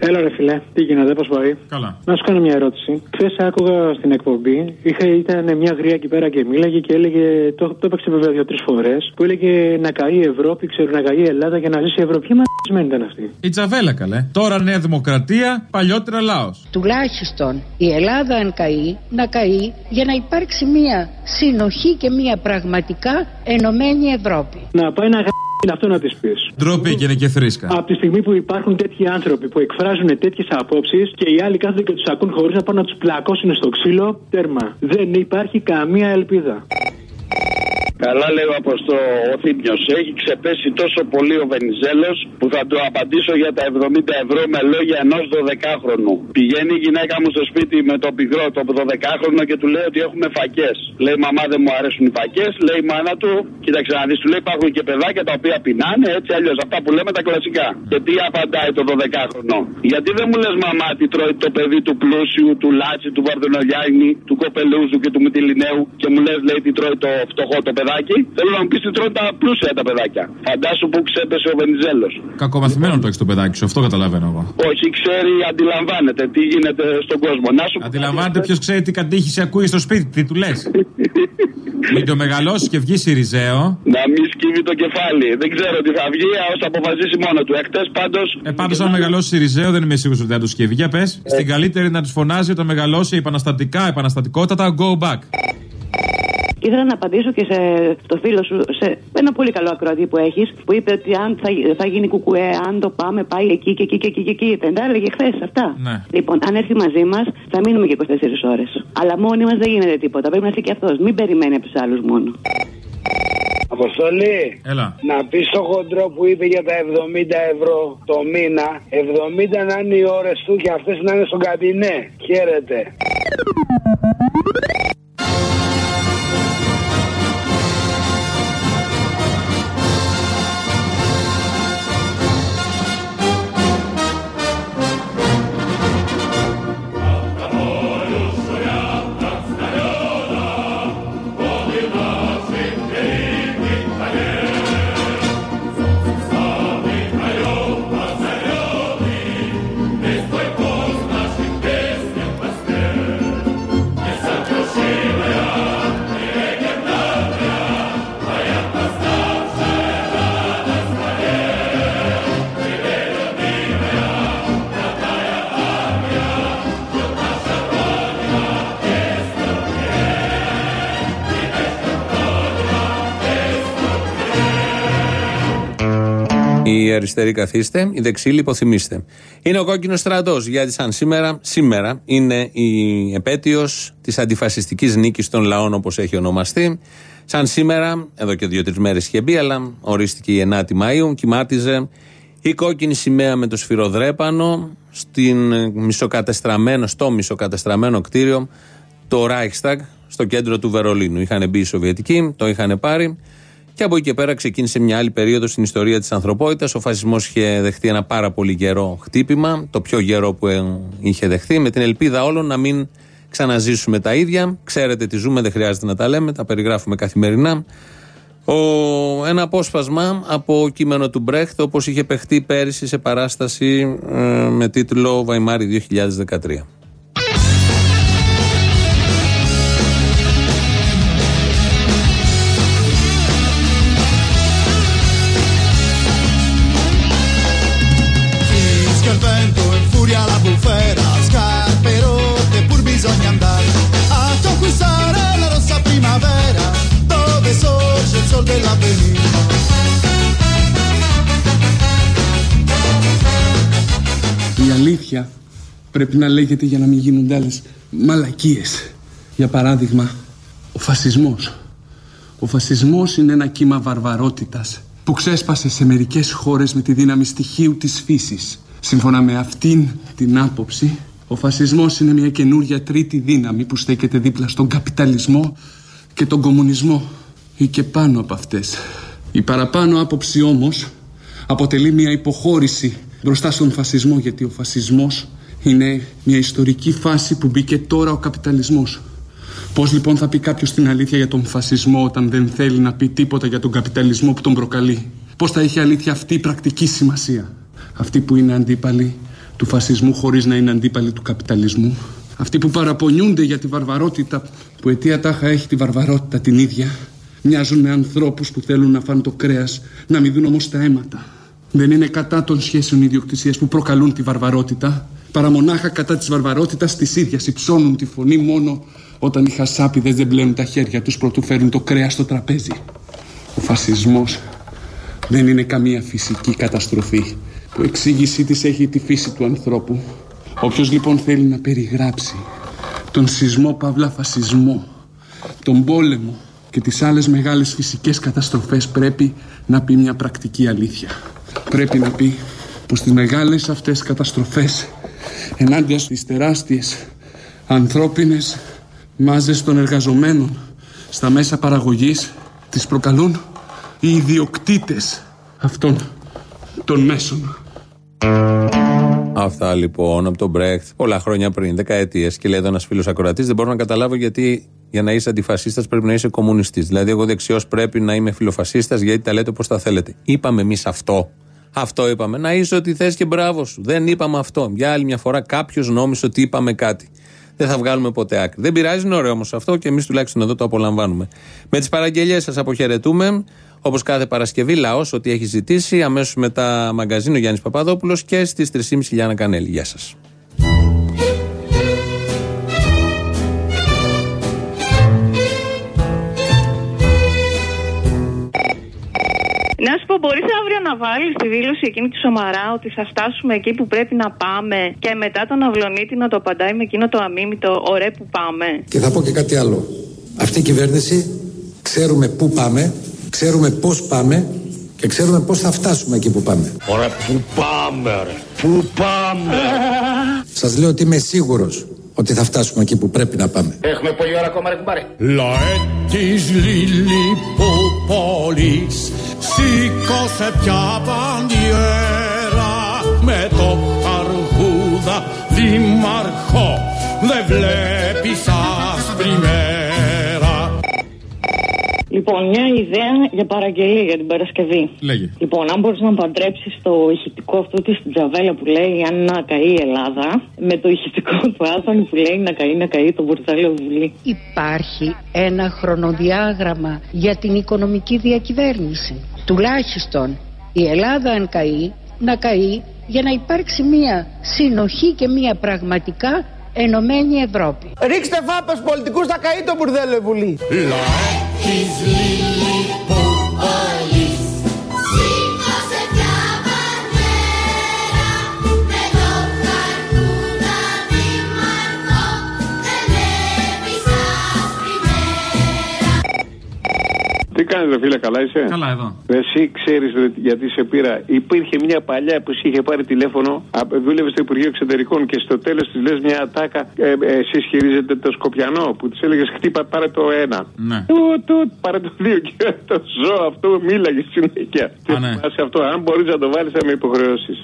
Έλα ρε φιλέ, τι γίνεται, πώς πάει; Καλά. Να σου κάνω μια ερώτηση. Χθες άκουγα στην εκπομπή, είχα, ήταν μια γρία εκεί πέρα και μίλαγε και έλεγε, το, το έπαιξε βέβαια δύο-τρεις φορές, που έλεγε να καεί η Ευρώπη, ξέρω να καεί η Ελλάδα για να ζήσει η Ευρώπη. Ποια μαγισμένη ήταν αυτή. Η Τζαβέλα καλέ. Τώρα Νέα Δημοκρατία, παλιότερα λαό. τουλάχιστον η Ελλάδα αν καεί, να καεί για να υπάρξει μια συνοχή και μια πραγματικά ενωμένη Ευρώπη. Να πάει να γα... είναι αυτό να τη πεις. Ντροπή και είναι και θρίσκα. Από τη στιγμή που υπάρχουν τέτοιοι άνθρωποι που εκφράζουν τέτοιες απόψεις και οι άλλοι κάθονται και τους ακούν χωρίς να πάνε να τους πλακώσουν στο ξύλο, τέρμα. Δεν υπάρχει καμία ελπίδα. Καλά λέει ο Αποστό ο Θήμιος. Έχει ξεπέσει τόσο πολύ ο Βενιζέλος που θα του απαντήσω για τα 70 ευρώ με λόγια ενός 12χρονου. Πηγαίνει η γυναίκα μου στο σπίτι με το πυγρό το 12χρονο και του λέει ότι έχουμε φακές. Λέει μαμά δεν μου αρέσουν οι φακές. Λέει η μάνα του, κοίταξε να δεις, του λέει υπάρχουν και παιδάκια τα οποία πεινάνε έτσι αλλιώς. Αυτά που λέμε τα κλασικά. Και τι απαντάει το 12χρονο. Γιατί δεν μου λες μαμά τι τρώει το παιδί του πλούσιου, του Λάτσι, του Βαρδινογιάννη, του Κοπελούζου και του Μητυλινέου και μου λες λέει τι τρώει το φτωχό το παιδάκι. Θέλω να μου πεις τι τρώνε τα πλούσια τα παιδάκια. Φαντάσου που ξέπεσε ο Βενιζέλος. Κακομαθημένο το έχεις το παιδάκι σου, αυτό καταλαβαίνω εγώ. Όχι, ξέρει, αντιλαμβάνεται τι γίνεται στον κόσμο. Να σου Αντιλαμβάνεται ποιος ξέρει τι κατήχηση ακούει στο σπίτι, τι του λες. Μην το μεγαλώσεις και βγεις Σιριζέο. Να μην σκύβει το κεφάλι. Δεν ξέρω τι θα βγει, όσο αποφασίσει μόνο του. Εχθές πάντω. Ε, πάντως, αν μεγαλώσεις Σιριζέο, δεν είμαι σίγουρος ότι θα τους σκύβει. Για πες. Στην καλύτερη να τους φωνάζει όταν μεγαλώσει επαναστατικά, επαναστατικότατα, go back. Ήθελα να απαντήσω και σε, στο φίλο σου, σε ένα πολύ καλό ακροατή που έχεις, που είπε ότι αν θα, θα γίνει κουκουέ, αν το πάμε, πάει εκεί και εκεί και εκεί. Και εκεί. Δεν τα έλεγε χθες αυτά. Ναι. Λοιπόν, αν έρθει μαζί μας, θα μείνουμε και 24 ώρες. Αλλά μόνοι μας δεν γίνεται τίποτα. Πρέπει να είσαι και αυτός. Μην περιμένει από τους άλλους μόνο. Αποστολή, Έλα. να πεις στο χοντρό που είπε για τα 70 ευρώ το μήνα, 70 να είναι οι ώρες του και αυτές να είναι στον καμπινέ. Χαίρετε. Αριστεροί καθίστε, οι δεξιοί λιποθυμίστε. Είναι ο κόκκινος στρατός. Γιατί σαν σήμερα, σήμερα είναι η επέτειος της αντιφασιστικής νίκης των λαών, όπως έχει ονομαστεί. Σαν σήμερα, εδώ και δύο-τρεις μέρες είχε μπει, αλλά ορίστηκε η 9η Μαου, κοιμάτιζε η κόκκινη σημαία με το σφυροδρέπανο στην μισοκατεστραμμένο, στο μισοκατεστραμμένο κτίριο, το Reichstag, στο κέντρο του Βερολίνου. Είχαν μπει οι Σοβιετικοί, το είχαν πάρει. Και από εκεί και πέρα ξεκίνησε μια άλλη περίοδο στην ιστορία της ανθρωπότητας. Ο φασισμός είχε δεχτεί ένα πάρα πολύ γερό χτύπημα, το πιο γερό που ε, είχε δεχτεί, με την ελπίδα όλων να μην ξαναζήσουμε τα ίδια. Ξέρετε τι ζούμε, δεν χρειάζεται να τα λέμε, τα περιγράφουμε καθημερινά. Ο, ένα απόσπασμα από κείμενο του Μπρέχτ, όπως είχε παιχτεί πέρυσι σε παράσταση ε, με τίτλο Βαϊμάρι 2013. Αλήθεια πρέπει να λέγεται για να μην γίνονται άλλες μαλακίες. Για παράδειγμα, ο φασισμός. Ο φασισμός είναι ένα κύμα βαρβαρότητας που ξέσπασε σε μερικές χώρες με τη δύναμη στοιχείου της φύσης. Σύμφωνα με αυτήν την άποψη, ο φασισμός είναι μια καινούρια τρίτη δύναμη που στέκεται δίπλα στον καπιταλισμό και τον κομμουνισμό ή και πάνω από αυτές. Η παραπάνω άποψη όμως αποτελεί μια υποχώρηση μπροστά στον φασισμό γιατί ο φασισμός είναι μια ιστορική φάση που μπήκε τώρα ο καπιταλισμός. Πώς λοιπόν θα πει κάποιος την αλήθεια για τον φασισμό όταν δεν θέλει να πει τίποτα για τον καπιταλισμό που τον προκαλεί; Πώς θα έχει αλήθεια αυτή η πρακτική σημασία; Αυτοί που είναι αντίπαλοι του φασισμού χωρίς να είναι αντίπαλοι του καπιταλισμού; Αυτοί που παραπονιούνται για τη βαρβαρότητα που αιτία τάχα έχει τη βαρβαρότητα την ίδια. Μοιάζουν με ανθρώπους που θέλουν να φάνε το κρέας, να μην δουν όμως τα αίματα. Δεν είναι κατά των σχέσεων ιδιοκτησίας που προκαλούν τη βαρβαρότητα, παρά μονάχα κατά της βαρβαρότητας της ίδιας. Υψώνουν τη φωνή μόνο όταν οι χασάπιδε δεν πλένουν τα χέρια τους πρωτού φέρουν το κρέας στο τραπέζι. Ο φασισμός δεν είναι καμία φυσική καταστροφή που εξήγησή της έχει τη φύση του ανθρώπου. Όποιος λοιπόν θέλει να περιγράψει τον σεισμό παύλα φασισμό, τον πόλεμο και τις άλλες μεγάλες φυσικές καταστροφές πρέπει να πει μια πρακτική αλήθεια. Πρέπει να πει πως τις μεγάλες αυτές καταστροφές ενάντια στις τεράστιες ανθρώπινες μάζες των εργαζομένων στα μέσα παραγωγής τις προκαλούν οι ιδιοκτήτες αυτών των μέσων. Αυτά λοιπόν από τον Μπρέχτ πολλά χρόνια πριν, δεκαετίες. Και λέει εδώ ένας φίλος ακροατής: Δεν μπορώ να καταλάβω γιατί για να είσαι αντιφασίστας πρέπει να είσαι κομμουνιστής. Δηλαδή, εγώ δεξιός πρέπει να είμαι φιλοφασίστας γιατί τα λέτε όπως τα θέλετε. Είπαμε εμείς αυτό. Αυτό είπαμε. Να είσαι ότι θες και μπράβο σου. Δεν είπαμε αυτό. Για άλλη μια φορά κάποιος νόμισε ότι είπαμε κάτι. Δεν θα βγάλουμε ποτέ άκρη. Δεν πειράζει, είναι ωραίο όμως αυτό και εμείς τουλάχιστον εδώ το απολαμβάνουμε. Με τις παραγγελίες σας αποχαιρετούμε. Όπως κάθε Παρασκευή, λαός, ό,τι έχει ζητήσει. Αμέσως μετά μαγκαζίνο Γιάννης Παπαδόπουλος και στις 3.30 Λιάννα Κανέλη. Γεια σας. Να σου πω, μπορείς αύριο να βάλεις τη δήλωση εκείνη τη Σομαρά ότι θα φτάσουμε εκεί που πρέπει να πάμε και μετά τον Αυλονίτη να το απαντάει με εκείνο το αμίμητο ωραία που πάμε. Και θα πω και κάτι άλλο. Αυτή η κυβέρνηση ξέρουμε πού πάμε, ξέρουμε πώς πάμε και ξέρουμε πώς θα φτάσουμε εκεί που πάμε. Ωραία, πού πάμε, ρε. Πού πάμε. Σας λέω ότι είμαι σίγουρος ότι θα φτάσουμε εκεί που πρέπει να πάμε. Έχουμε πολλή ώρα ακόμα, ρε κουμπάρε. Λαέτης Λιλιποπόλης σήκωσε πια μπαντιέρα με το χαργούδα δήμαρχο δεν βλέπεις άσπρη μέρα. Λοιπόν, μια ιδέα για παραγγελία για την Παρασκευή. Λέγε. Λοιπόν, αν μπορείς να παντρέψεις το ηχητικό αυτό της Τζαβέλα που λέει Αν να καεί η Ελλάδα, με το ηχητικό του Άδωνη που λέει Να καεί, να καεί το Μπουρτάλιο Βουλή. Υπάρχει ένα χρονοδιάγραμμα για την οικονομική διακυβέρνηση. Τουλάχιστον η Ελλάδα αν καεί, να καεί για να υπάρξει μια συνοχή και μια πραγματικά ενωμένη Ευρώπη. Ρίξτε φάπες πολιτικούς θα καεί το μπουρδέλο η Βουλή. Λαέτης Τι κάνει, ρε φίλε, καλά είσαι; Καλά, εδώ. Εσύ ξέρεις γιατί σε πήρα. Υπήρχε μια παλιά που σε είχε πάρει τηλέφωνο, α, δούλευε στο Υπουργείο Εξωτερικών και στο τέλος της λες μια ατάκα. Ε, ε, Εσεί χειρίζετε το Σκοπιανό που της έλεγες χτύπα, πάρε το ένα. Ναι. Του, του, πάρε το δύο και το ζώο αυτό μίλαγε συνέχεια. Και ναι. θυμάσαι αυτό, αν μπορείς να το βάλεις, θα με υποχρεώσεις.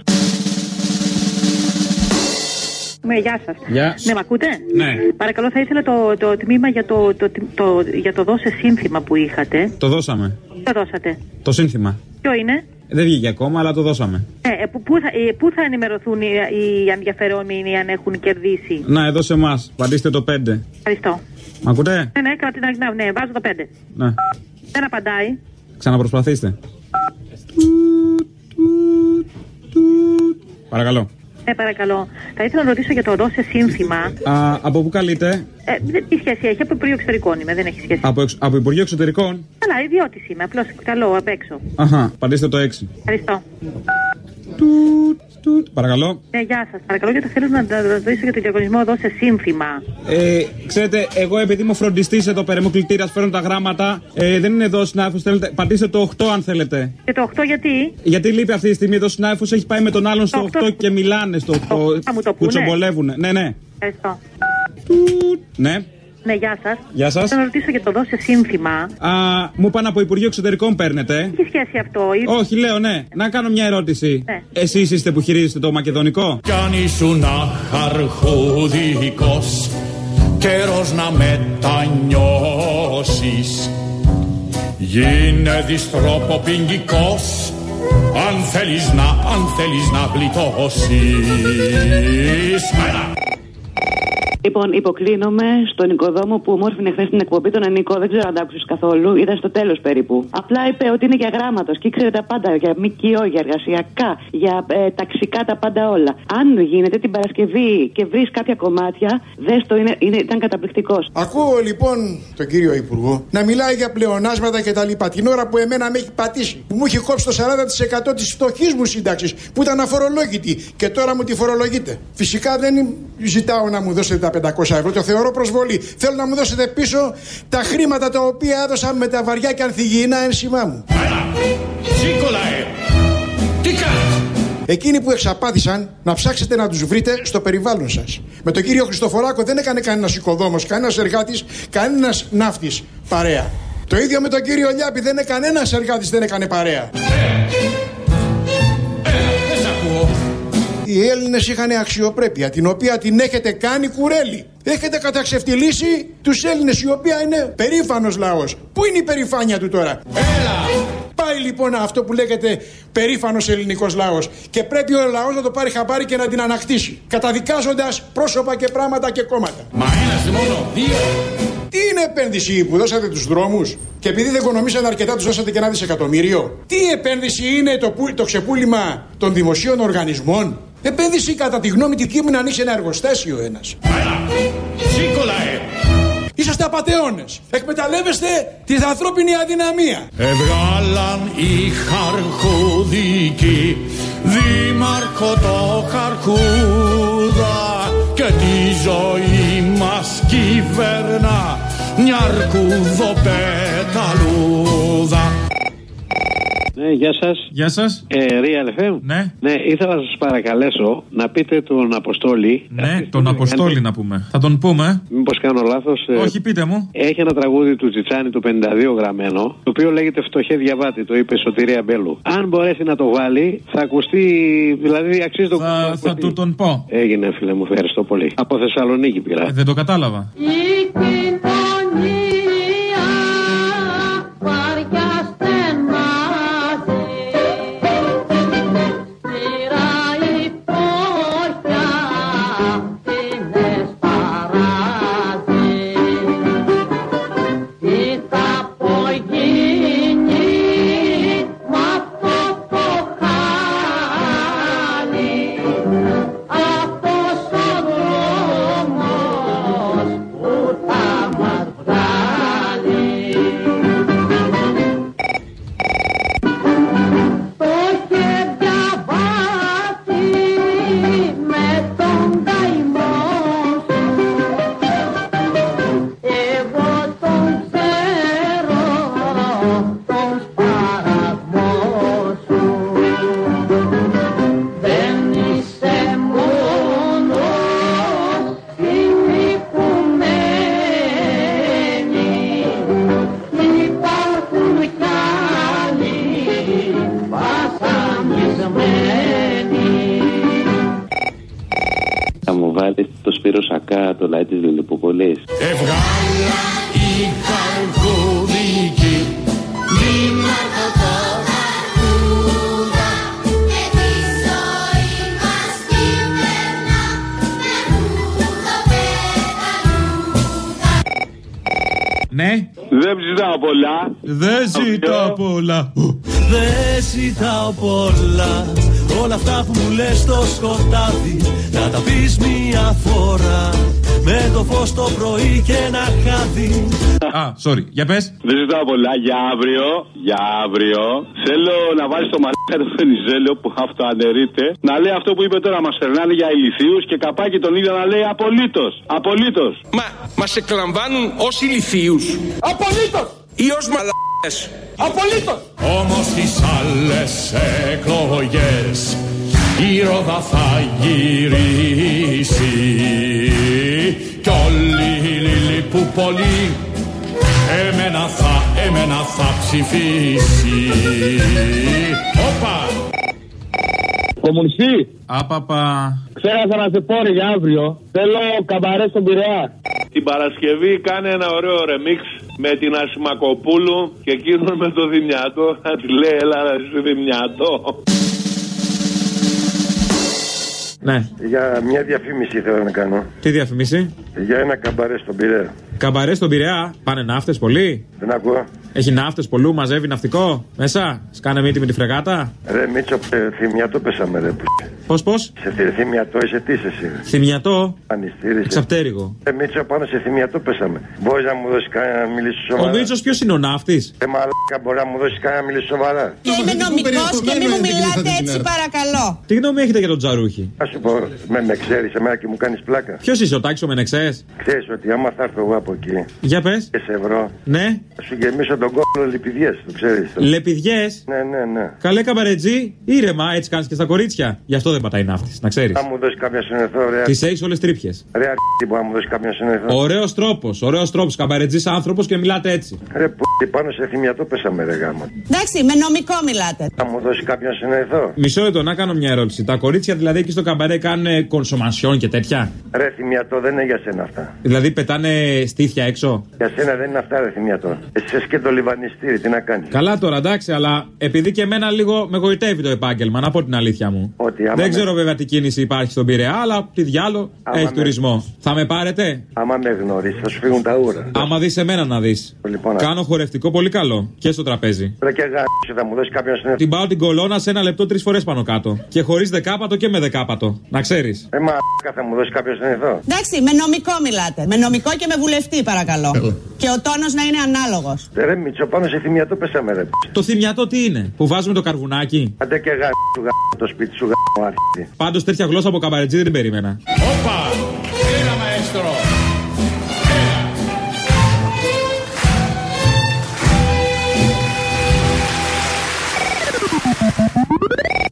Με γεια σας. Γεια. Ναι, με ακούτε; Ναι. Παρακαλώ, θα ήθελα το, το τμήμα για το, το, το, για το δώσε σύνθημα που είχατε. Το δώσαμε. Το δώσατε. Το σύνθημα. Ποιο είναι; Δεν βγήκε ακόμα, αλλά το δώσαμε. Ε, ε, που, πού, θα, ε, πού θα ενημερωθούν οι, οι ενδιαφερόμενοι αν έχουν κερδίσει; Να, εδώ σε εμάς. Πατήστε το 5. Ευχαριστώ. Μ' ακούτε; Ναι, ναι, κρατή, ναι, ναι, βάζω το 5. Ναι. Δεν απαντάει. Ξαναπροσπαθήστε. Παρακαλώ. Ναι, παρακαλώ. Θα ήθελα να ρωτήσω για το δώσε σύνθημα. Α, από πού καλείτε; Ε, δεν- τι σχέση έχει, από Υπουργείο Εξωτερικών είμαι, δεν έχει σχέση. Από, εξ- από Υπουργείο Εξωτερικών; Καλά, ιδιώτης είμαι, απλώς καλό απ' έξω. Αχα, απαντήστε το 6. Ευχαριστώ. Παρακαλώ. Ναι, γεια σας. Παρακαλώ, γιατί θέλω να να ρωτήσω για το διαγωνισμό δώσε σύνθημα. Ε, ξέρετε, εγώ επειδή είμαι φροντιστής εδώ πέρα, είμαι κλητήρας, φέρνω τα γράμματα. Ε, δεν είναι εδώ ο συνάδελφο. Θέλετε, πατήστε το 8 αν θέλετε. Και το 8 γιατί; Γιατί λείπει αυτή τη στιγμή εδώ ο συνάδελφο, έχει πάει με τον άλλον στο 8 και μιλάνε στο 8. θα μου το Που πούνε. τσομπολεύουν. Ναι, ναι. Ευχαριστώ. Ναι. Ναι, γεια σας. Γεια σας. Θέλω να ρωτήσω για το δώσε σύνθημα. Α, μου είπαν από Υπουργείο Εξωτερικών παίρνετε. Τι σχέση αυτό, ή... Όχι, λέω ναι. Να κάνω μια ερώτηση. Ναι. Εσείς είστε που χειρίζεστε το μακεδονικό; Κι αν ήσουν αρχουδικός Καιρός να μετανιώσεις Γίνε διστροποπηγγικός Αν θέλεις να, αν θέλεις να γλιτώσεις Έλα! Λοιπόν, υποκλίνομαι στον οικοδόμο που μόρφινε χθες την εκπομπή, τον Ενικό. Δεν ξέρω αν τα άκουσες καθόλου. Ήταν στο τέλος περίπου. Απλά είπε ότι είναι για γράμματος και ήξερε τα πάντα. Για ΜΚΟ, για εργασιακά, για ε, ταξικά, τα πάντα όλα. Αν γίνεται την Παρασκευή και βρεις κάποια κομμάτια, δες το, είναι, είναι, ήταν καταπληκτικός. Ακούω λοιπόν τον κύριο Υπουργό να μιλάει για πλεονάσματα και τα λοιπά. Την ώρα που εμένα με έχει πατήσει, που μου έχει κόψει το 40% της φτωχής μου σύνταξης, που ήταν αφορολόγητη και τώρα μου τη φορολογείτε. Φυσικά δεν ζητάω να μου δώσετε τα 500 ευρώ, το θεωρώ προσβολή. Θέλω να μου δώσετε πίσω τα χρήματα τα οποία έδωσα με τα βαριά και ανθυγιεινά ένσημά μου. Σίκολαε! Τι κάνεις! Εκείνοι που εξαπάτησαν να ψάξετε να τους βρείτε στο περιβάλλον σας. Με τον κύριο Χριστοφοράκο δεν έκανε κανένας οικοδόμος, κανένας εργάτης, κανένας ναύτης παρέα. Το ίδιο με τον κύριο Λιάπη δεν είναι κανένας εργάτης δεν έκανε παρέα. Δεν Οι Έλληνες είχαν αξιοπρέπεια, την οποία την έχετε κάνει κουρέλι. Έχετε καταξευτιλίσει τους Έλληνες, η οποία είναι περήφανος λαός. Πού είναι η περηφάνεια του τώρα, Έλα! Πάει λοιπόν αυτό που λέγεται περήφανος ελληνικός λαός. Και πρέπει ο λαός να το πάρει χαμπάρι και να την ανακτήσει. Καταδικάζοντας πρόσωπα και πράγματα και κόμματα. Μα ένας μόνο, δύο Τι είναι επένδυση που δώσατε τους δρόμους και επειδή δεν οικονομήσατε αρκετά, τους δώσατε και ένα δισεκατομμύριο. Τι επένδυση είναι το, που, το ξεπούλημα των δημοσίων οργανισμών; Επένδυση κατά τη γνώμη τη δική μου είναι να ανοίξει ένα εργοστάσιο ένας. Σίκολαε! Είσαστε απαταιώνες. Εκμεταλλεύεστε την ανθρώπινη αδυναμία. Εβγάλαν οι χαρχουδικοί Δήμαρχο το χαρχούδα Και τη ζωή μας κυβερνά Μια αρκουδοπεταλούδα Ναι, γεια σας. Γεια σας. Ε, Real FM. Ναι. Ναι, ήθελα να σας παρακαλέσω να πείτε τον Αποστόλη. Ναι, τον Αποστόλη να πούμε. Θα τον πούμε. Μήπως κάνω λάθος. Όχι, πείτε μου. Έχει ένα τραγούδι του Τσιτσάνη το 52 γραμμένο, το οποίο λέγεται Φτωχέ Διαβάτη, το είπε Σωτηρία Μπέλου. Αν μπορέσει να το βάλει, θα ακουστεί, δηλαδή αξίζει το Θα, θα του τον πω. Έγινε, φίλε μου, ευχαριστώ πολύ. Από Θεσσαλονίκη πήρα. Ε, δεν το κατάλαβα. Η Α, sorry, για πες. Δεν ζητάω πολλά για αύριο. Για αύριο. Θέλω να βάλεις το μαλάκα του Βενιζέλο που αυτοαναιρείται να λέει αυτό που είπε τώρα. Μας περνάνε για ηλικίους και καπάκι τον ίδιο να λέει απολύτως. Απολύτως. Μα μας εκλαμβάνουν ως ηλιθίους Απολύτως! ή ως μαλακές. Απολύτως! Όμως τις άλλες εκλογές η ρόδα θα γυρίσει κι όλοι οι λίλοι που πολύ εμένα θα, εμένα θα ψηφίσει. Όπα! Κομμουνιστή, Άπαπα. ξέχασα να σε πω ρε για αύριο. Θέλω καμπαρέ στον Πειραιά. Την Παρασκευή κάνει ένα ωραίο ρεμίξ με την Ασημακοπούλου και εκείνον με το Δημιατό να τη λέει έλα ρε εσύ Δημιατό. Ναι. Για μια διαφήμιση θέλω να κάνω. Τι διαφημίσει. Για ένα καμπαρέ στον Πειραιά. Καμπαρές στον Πειραιά. Πάνε ναύτες πολύ; Δεν ακούω. Έχει ναύτες πολλού, μαζεύει ναυτικό μέσα; Σκάνε μύτη με τη φρεγάτα; Ρε Μίτσο, ε, θυμιατό πέσαμε ρε. που- Πώς, πώς; Σε θη- θυμιατό είσαι τι είσαι εσύ. Θυμιατό. Ανιστήρισε. Ξαπτέρυγο. Ρε Μίτσο, πάνω σε θυμιατό πέσαμε. Μπορείς να μου δώσεις κανένα να μιλήσεις Ο σοβαρά. Μίτσος ποιος είναι ο ναύτης; Ε, μαλάκα, μπορείς να μου δώσεις κανένα να μιλήσεις σοβαρά; Είμαι νομικός και μην μου μιλάτε έτσι, παρακαλώ. Τι γνώμη έχετε για τον Τζαρούχη; Α σου πω, με, με ξέρεις εμένα και μου κάνεις πλάκα. Ποιος είσαι ο Τάκη ο Μενεξές; Ξέρεις ότι άμα θα έρθω εγώ από εκεί Για πες. και σε βρω, Ναι. θα σου γεμίσω τον κόλλο λιπηδιέ, το ξέρεις. Λεπιδιές. Ναι, ναι, ναι. Καλέ καμπαρετζή. Ήρεμα, έτσι κάνεις και στα κορίτσια. Γι' αυτό δεν πατάει ναύτης, να ξέρεις. Θα μου δώσεις κάποια συνεθό, ρε. Τις έχεις όλες τρύπιες. Ρε, αρκετή μπορεί να μου δώσεις κάποια συνεθό. Ωραίος τρόπος, ωραίος τρόπος. Καμπαρετζής άνθρωπος και μιλάτε έτσι. Ρε, που πάνω σε θυμιατό πέσαμε, ρε γάμα. Εντάξει, με νομικό μιλάτε. Θα μου δώσεις κάποια συνεθό. Μισό λεπτό να κάνω μια ερώτηση. Τα κορίτσια δηλαδή εκεί στο καμπαρέ κάνουν κονσομασιόν και τέτοια; Ρε, θυμιατό δεν είναι για σένα αυτά. Δηλαδή πετάνε στήθια έξω. Για σένα δεν είναι αυτά, ρε, θυμιατό. Εσύ και το λιβανιστήρι, τι να κάνεις. Καλά τώρα, εντάξει, αλλά επειδή και εμένα λίγο με γοητεύει το επάγγελμα, να πω την αλήθεια μου. Ότι άμα Δεν με- ξέρω βέβαια τι κίνηση υπάρχει στον Πειραιά, αλλά τι διάλο Άμα έχει με- τουρισμό. Θα με πάρετε; Άμα με γνωρίσεις, θα σου φύγουν τα ούρα. Άμα δεις εμένα να δεις. Λοιπόν, Κάνω χορευτικό πολύ καλό και στο τραπέζι. Ρε και γάμισε, θα μου δώσεις κάποια συνεθό. Την πάω την κολόνα σε ένα λεπτό τρεις φορές πάνω κάτω. Και χωρίς δεκάπατο και με δεκάπατο. Να ξέρεις. Ε, μα θα μου δώσεις κάποια συνεθό. Εντάξει, με νομικό μιλάτε. Με νομικό και με βουλευτή, παρακαλώ. Και ο τόνος να είναι ανάλογος. Ε, Ρε, Μίτσο, πάνω σε θυμιατό πέσαμε, ρε. Το θυμιατό τι είναι, που βάζουμε το καρβουνάκι; Άντε και γάμισε, σου γάμισε το σπίτι σου γάμισε. Πάντως τέτοια γλώσσα από καμπαρετζή δεν την περίμενα. Όπα!